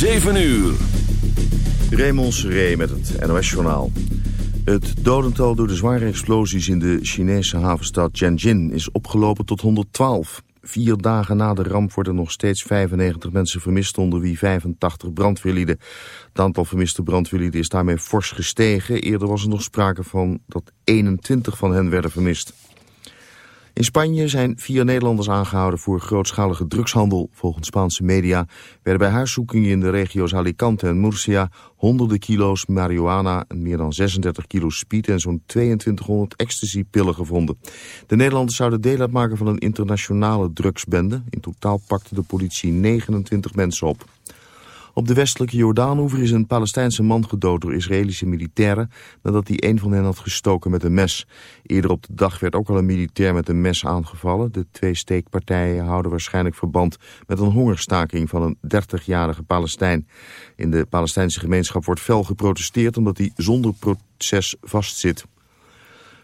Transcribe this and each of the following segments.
7 uur. Raymond Seré met het NOS-journaal. Het dodental door de zware explosies in de Chinese havenstad Tianjin is opgelopen tot 112. Vier dagen na de ramp worden nog steeds 95 mensen vermist, onder wie 85 brandweerlieden. Het aantal vermiste brandweerlieden is daarmee fors gestegen. Eerder was er nog sprake van dat 21 van hen werden vermist. In Spanje zijn vier Nederlanders aangehouden voor grootschalige drugshandel. Volgens Spaanse media werden bij huiszoekingen in de regio's Alicante en Murcia honderden kilo's marihuana en meer dan 36 kilo speed en zo'n 2200 ecstasy-pillen gevonden. De Nederlanders zouden deel uitmaken van een internationale drugsbende. In totaal pakte de politie 29 mensen op. Op de westelijke Jordaanoever is een Palestijnse man gedood door Israëlische militairen nadat hij een van hen had gestoken met een mes. Eerder op de dag werd ook al een militair met een mes aangevallen. De twee steekpartijen houden waarschijnlijk verband met een hongerstaking van een 30-jarige Palestijn. In de Palestijnse gemeenschap wordt fel geprotesteerd omdat hij zonder proces vastzit.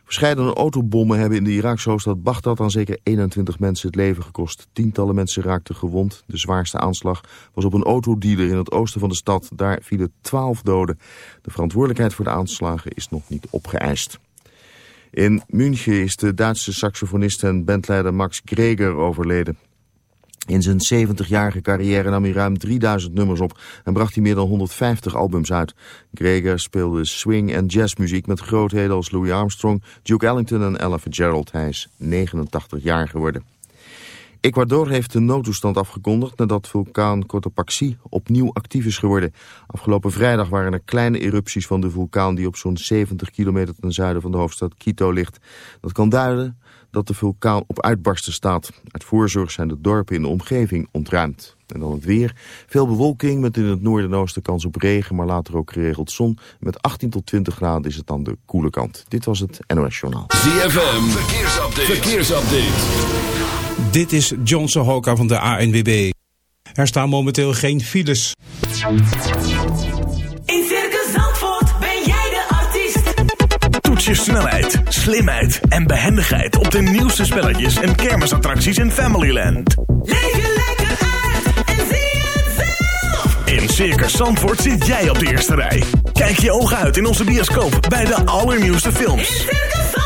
Verscheidene autobommen hebben in de Iraakse hoofdstad Bagdad aan zeker 21 mensen het leven gekost. Tientallen mensen raakten gewond. De zwaarste aanslag was op een autodealer in het oosten van de stad. Daar vielen 12 doden. De verantwoordelijkheid voor de aanslagen is nog niet opgeëist. In München is de Duitse saxofonist en bandleider Max Greger overleden. In zijn 70-jarige carrière nam hij ruim 3000 nummers op en bracht hij meer dan 150 albums uit. Greger speelde swing- en jazzmuziek met grootheden als Louis Armstrong, Duke Ellington en Ella Fitzgerald. Hij is 89 jaar geworden. Ecuador heeft de noodtoestand afgekondigd nadat vulkaan Cotopaxi opnieuw actief is geworden. Afgelopen vrijdag waren er kleine erupties van de vulkaan die op zo'n 70 kilometer ten zuiden van de hoofdstad Quito ligt. Dat kan duiden dat de vulkaan op uitbarsten staat. Uit voorzorg zijn de dorpen in de omgeving ontruimd. En dan het weer. Veel bewolking met in het noorden en oosten kans op regen, maar later ook geregeld zon. Met 18 tot 20 graden is het dan de koele kant. Dit was het NOS Journaal. ZFM, verkeersupdate. verkeersupdate. Dit is John Sohoka van de ANWB. Er staan momenteel geen files. In Circus Zandvoort ben jij de artiest. Toets je snelheid, slimheid en behendigheid op de nieuwste spelletjes en kermisattracties in Familyland. Leef je lekker uit en zie het zelf. In Circus Zandvoort zit jij op de eerste rij. Kijk je ogen uit in onze bioscoop bij de allernieuwste In films. Circus Zandvoort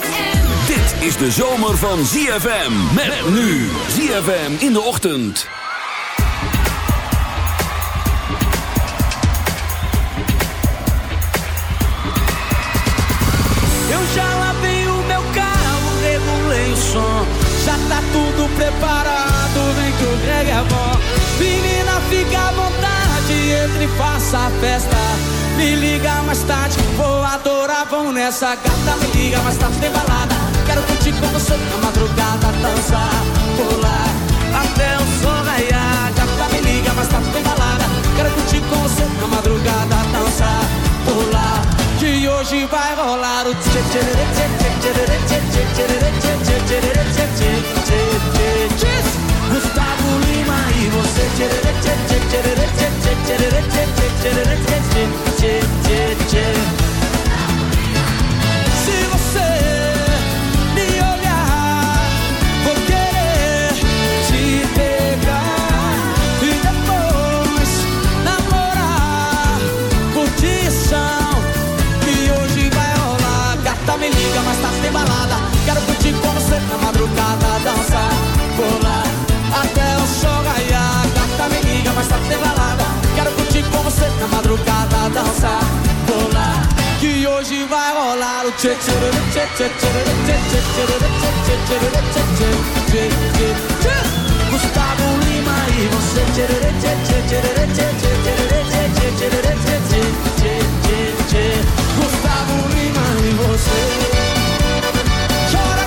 Is de zomer van ZFM. Met nu ZFM in de ochtend. Eu já lavei o meu carro, regulei o som. Já tá tudo preparado, vem que o Greg é bom. Menina, fica à vontade, entre e faça a festa. Me liga mais tarde, vou adorar, vamos nessa gata. Me liga mais tarde, tem balada. Quero curtir com você na madrugada, dançar, pular. Até o sol raiar, gata, me liga mais tarde, tem balada. Quero curtir com você na madrugada, dançar, pular. Que hoje vai rolar o tchê tchê tchê tchê tchê tchê tchê tchê tchê tchê e tchê tchê tchê tchê tchê tchê tchê tchê tchê tchê tchê tchê tchê Se você liga, mas tá sem balada. Quero curtir com você na madrugada, dançar, pular até o show raiar. Gata me liga, mas tá sem balada. Quero curtir com você na madrugada, dançar, pular. Que hoje vai rolar o tchê tchê tchê tchê tchê tchê tchê tchê tchê tchê Gustavo Lima e você tchê tchê tchê tchê tchê tchê tchê tchê tchê tchê tchê tchê tchê Gustavo você. Chora,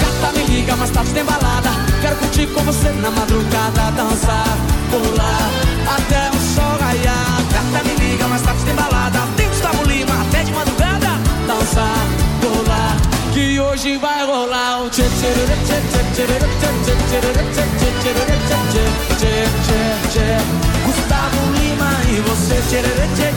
Gata, tá, me liga, Mas tá tarde tem balada Quero curtir com você na madrugada Dançar, pular Até o sol raiar. Gata, tá, me liga, mas tarde tem balada Tem Gustavo Lima até de madrugada Dançar. hoje vai rolar um tchê Gustavo Lima e você tchê tchê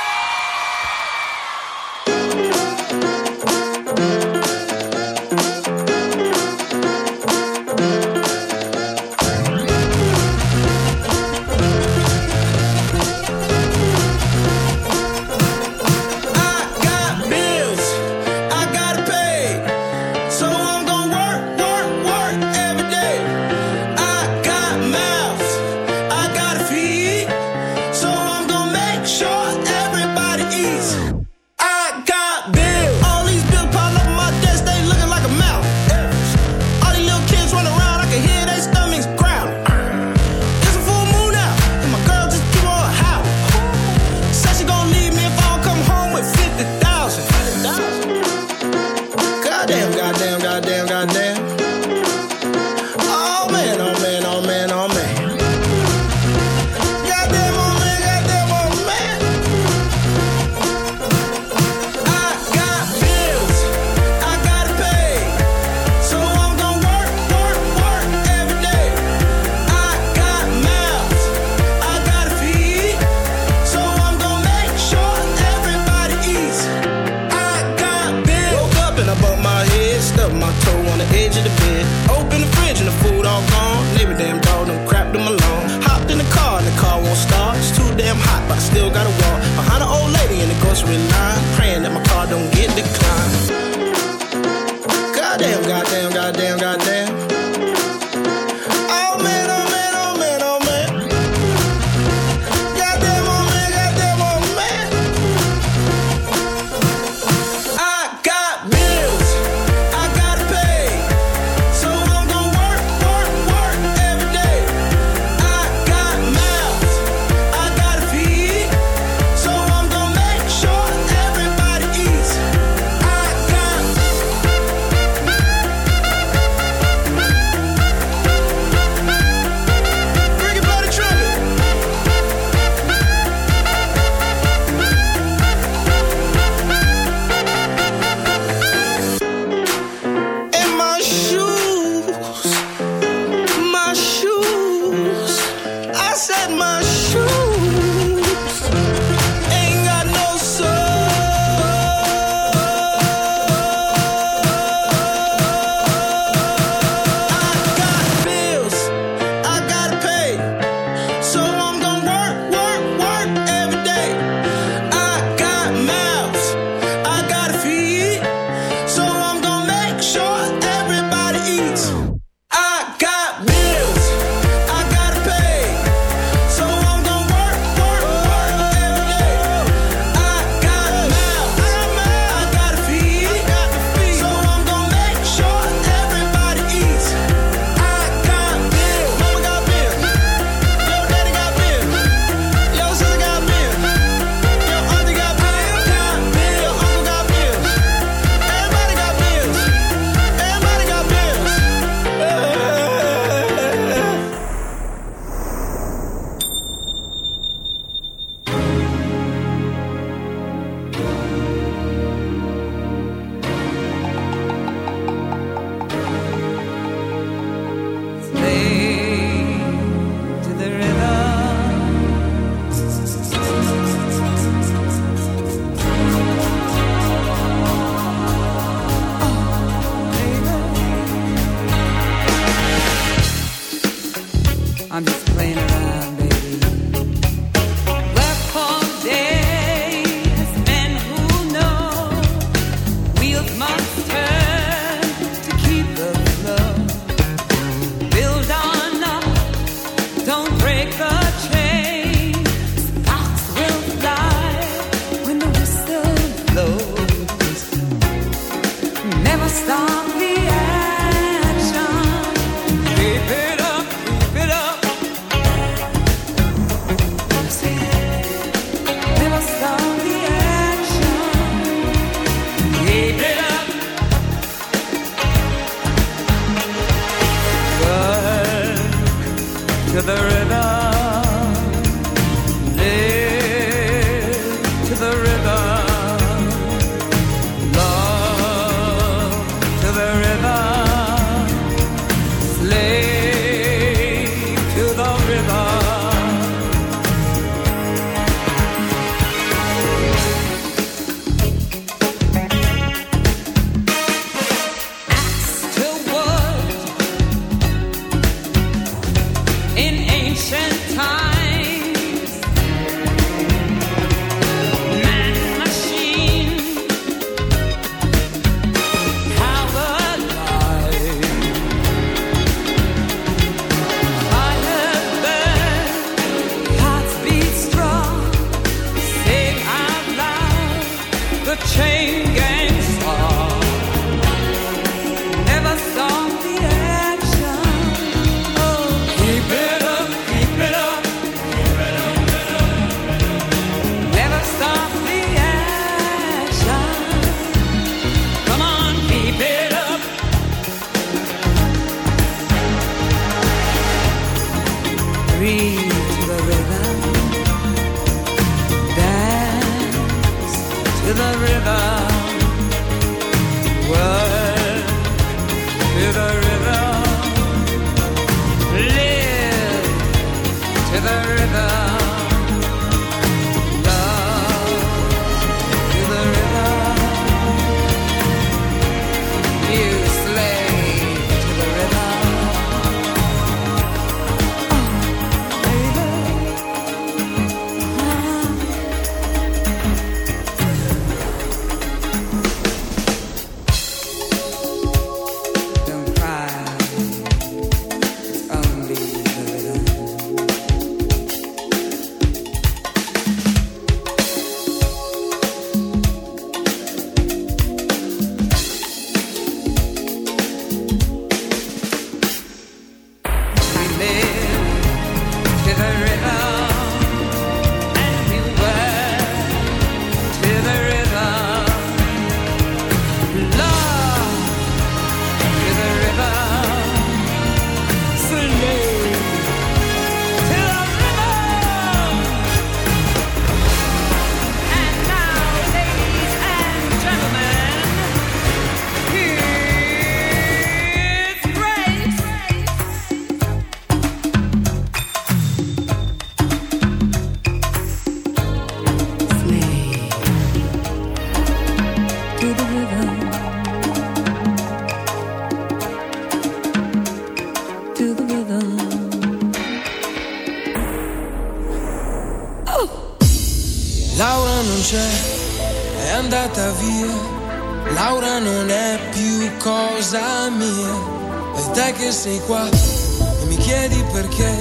sei qua e mi chiedi perché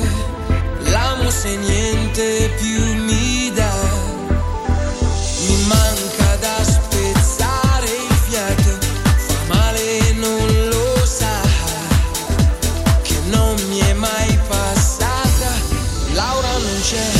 l'amo se niente più mi dà. Mi manca da spezzare il fiato, fa male e non lo sa, che non mi è mai passata. Laura non c'è.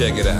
Check it out?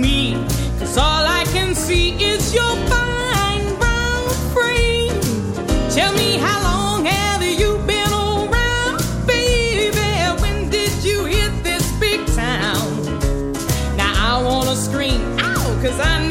cause I